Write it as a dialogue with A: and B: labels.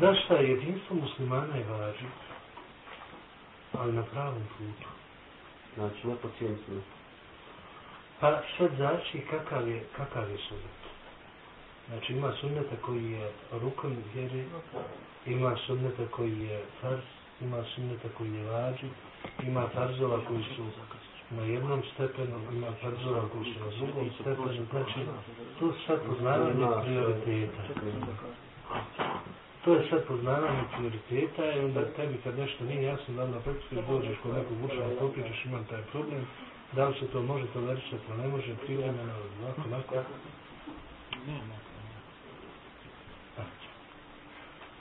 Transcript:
A: Da šta je jedinstvo muslimana je važi, ali na pravom putu.
B: Znači, ne po cijelim sunnetu.
A: Pa sad znači kakav je, kakav je sunnet. Znači ima sunneta koji je rukom vjeri, ima sunneta koji je farz, ima sunneta koji je vađi, ima farzova koji su na jednom stepenu, ima farzova koji su na drugom stepenu, znači to sad poznavanje prioriteta. To je sad poznavanje prioriteta i onda tebi kad nešto nije jasno, da onda praktično dođeš kod nekog učena, popričaš, imam taj problem, da li se to može tolerisati, ne može, privremeno, ovako,
C: onako,